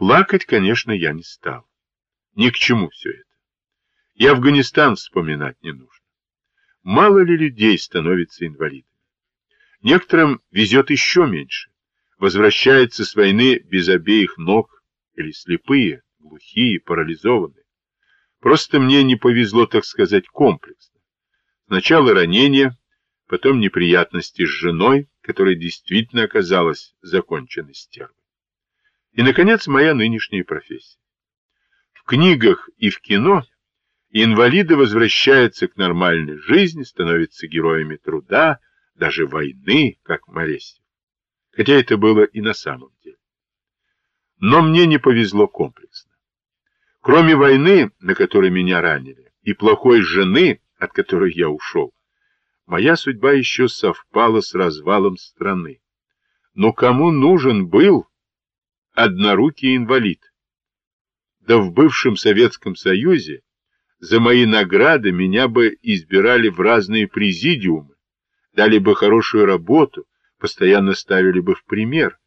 Плакать, конечно, я не стал. Ни к чему все это. И Афганистан вспоминать не нужно. Мало ли людей становится инвалидами. Некоторым везет еще меньше. Возвращаются с войны без обеих ног или слепые, глухие, парализованные. Просто мне не повезло, так сказать, комплексно. Сначала ранение, потом неприятности с женой, которая действительно оказалась законченной стервой. И, наконец, моя нынешняя профессия. В книгах и в кино инвалиды возвращаются к нормальной жизни, становятся героями труда, даже войны, как Моресьев. Хотя это было и на самом деле. Но мне не повезло комплексно. Кроме войны, на которой меня ранили, и плохой жены, от которой я ушел, моя судьба еще совпала с развалом страны. Но кому нужен был однорукий инвалид? Да в бывшем Советском Союзе за мои награды меня бы избирали в разные президиумы, дали бы хорошую работу, постоянно ставили бы в пример.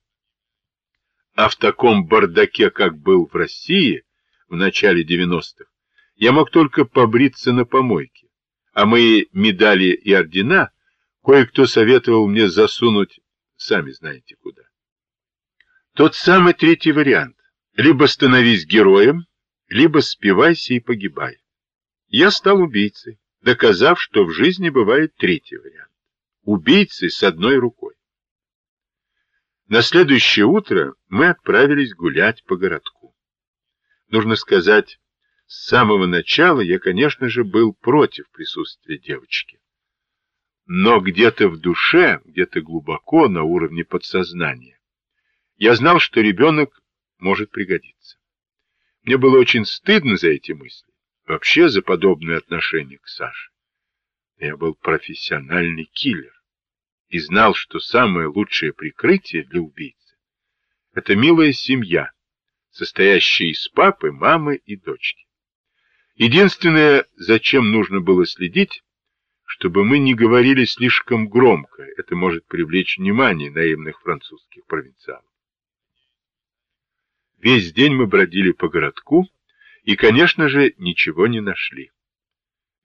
А в таком бардаке, как был в России в начале 90-х, я мог только побриться на помойке, а мои медали и ордена кое-кто советовал мне засунуть, сами знаете куда. Тот самый третий вариант. Либо становись героем, либо спивайся и погибай. Я стал убийцей, доказав, что в жизни бывает третий вариант. Убийцей с одной рукой. На следующее утро мы отправились гулять по городку. Нужно сказать, с самого начала я, конечно же, был против присутствия девочки. Но где-то в душе, где-то глубоко, на уровне подсознания, я знал, что ребенок может пригодиться. Мне было очень стыдно за эти мысли, вообще за подобное отношение к Саше. Я был профессиональный киллер и знал, что самое лучшее прикрытие для убийцы — это милая семья, состоящая из папы, мамы и дочки. Единственное, зачем нужно было следить, чтобы мы не говорили слишком громко, это может привлечь внимание наивных французских провинциалов. Весь день мы бродили по городку и, конечно же, ничего не нашли.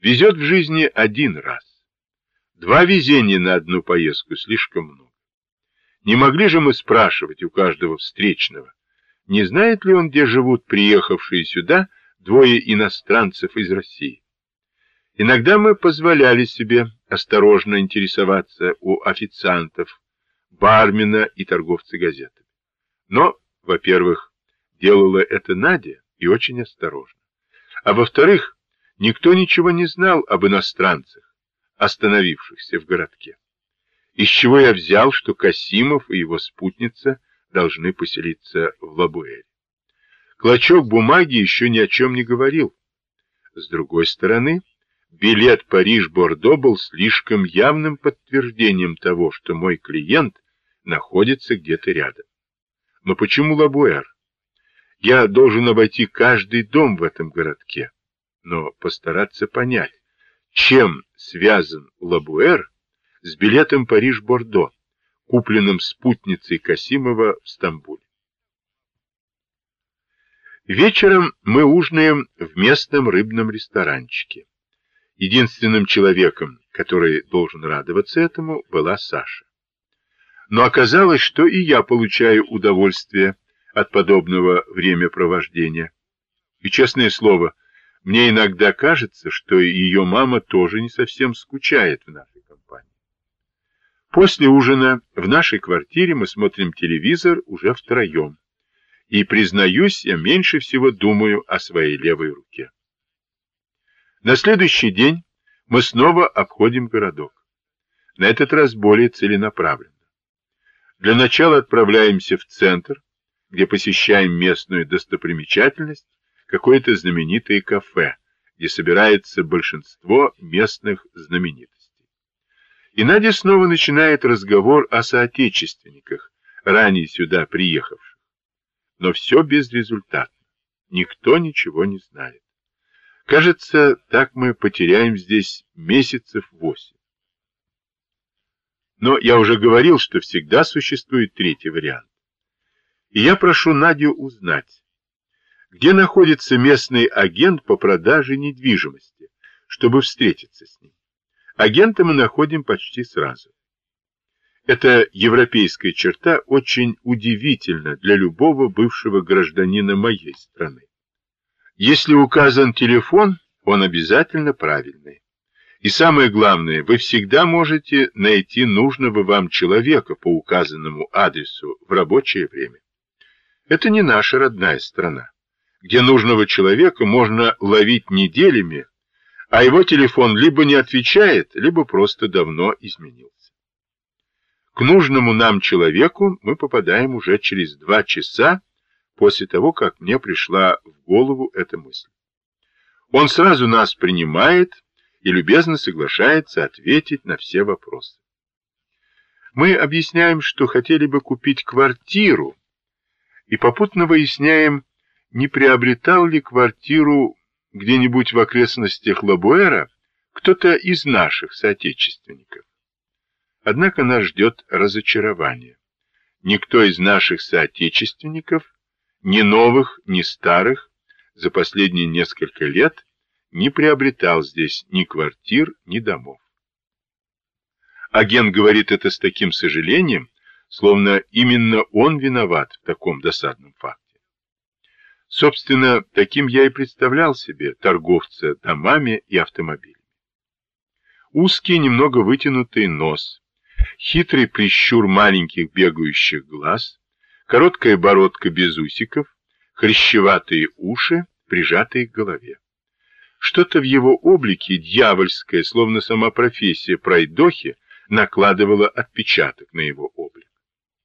Везет в жизни один раз. Два везения на одну поездку слишком много. Не могли же мы спрашивать у каждого встречного, не знает ли он, где живут приехавшие сюда двое иностранцев из России. Иногда мы позволяли себе осторожно интересоваться у официантов, бармена и торговца газетами. Но, во-первых, делала это Надя и очень осторожно. А во-вторых, никто ничего не знал об иностранцах, остановившихся в городке. Из чего я взял, что Касимов и его спутница должны поселиться в Лабуэре. Клочок бумаги еще ни о чем не говорил. С другой стороны, билет Париж-Бордо был слишком явным подтверждением того, что мой клиент находится где-то рядом. Но почему Лабуэр? Я должен обойти каждый дом в этом городке, но постараться понять, чем связан Лабуэр с билетом Париж-Бордо, купленным спутницей Касимова в Стамбуле. Вечером мы ужинаем в местном рыбном ресторанчике. Единственным человеком, который должен радоваться этому, была Саша. Но оказалось, что и я получаю удовольствие от подобного времяпровождения. И, честное слово, мне иногда кажется, что ее мама тоже не совсем скучает в нашей компании. После ужина в нашей квартире мы смотрим телевизор уже втроем. И, признаюсь, я меньше всего думаю о своей левой руке. На следующий день мы снова обходим городок. На этот раз более целенаправленно. Для начала отправляемся в центр, где посещаем местную достопримечательность, какое-то знаменитое кафе, где собирается большинство местных знаменитостей. И Надя снова начинает разговор о соотечественниках, ранее сюда приехавших. Но все безрезультатно. Никто ничего не знает. Кажется, так мы потеряем здесь месяцев восемь. Но я уже говорил, что всегда существует третий вариант. И я прошу Надю узнать, где находится местный агент по продаже недвижимости, чтобы встретиться с ним. Агента мы находим почти сразу. Эта европейская черта очень удивительна для любого бывшего гражданина моей страны. Если указан телефон, он обязательно правильный. И самое главное, вы всегда можете найти нужного вам человека по указанному адресу в рабочее время. Это не наша родная страна, где нужного человека можно ловить неделями, а его телефон либо не отвечает, либо просто давно изменился. К нужному нам человеку мы попадаем уже через два часа после того, как мне пришла в голову эта мысль. Он сразу нас принимает и любезно соглашается ответить на все вопросы. Мы объясняем, что хотели бы купить квартиру, и попутно выясняем, не приобретал ли квартиру где-нибудь в окрестностях Лабуэра кто-то из наших соотечественников. Однако нас ждет разочарование. Никто из наших соотечественников, ни новых, ни старых, за последние несколько лет не приобретал здесь ни квартир, ни домов. Агент говорит это с таким сожалением, словно именно он виноват в таком досадном факте. Собственно, таким я и представлял себе торговца домами и автомобилями. Узкий, немного вытянутый нос, хитрый прищур маленьких бегающих глаз, короткая бородка без усиков, хрящеватые уши, прижатые к голове. Что-то в его облике дьявольское, словно сама профессия пройдохи, накладывало отпечаток на его облик.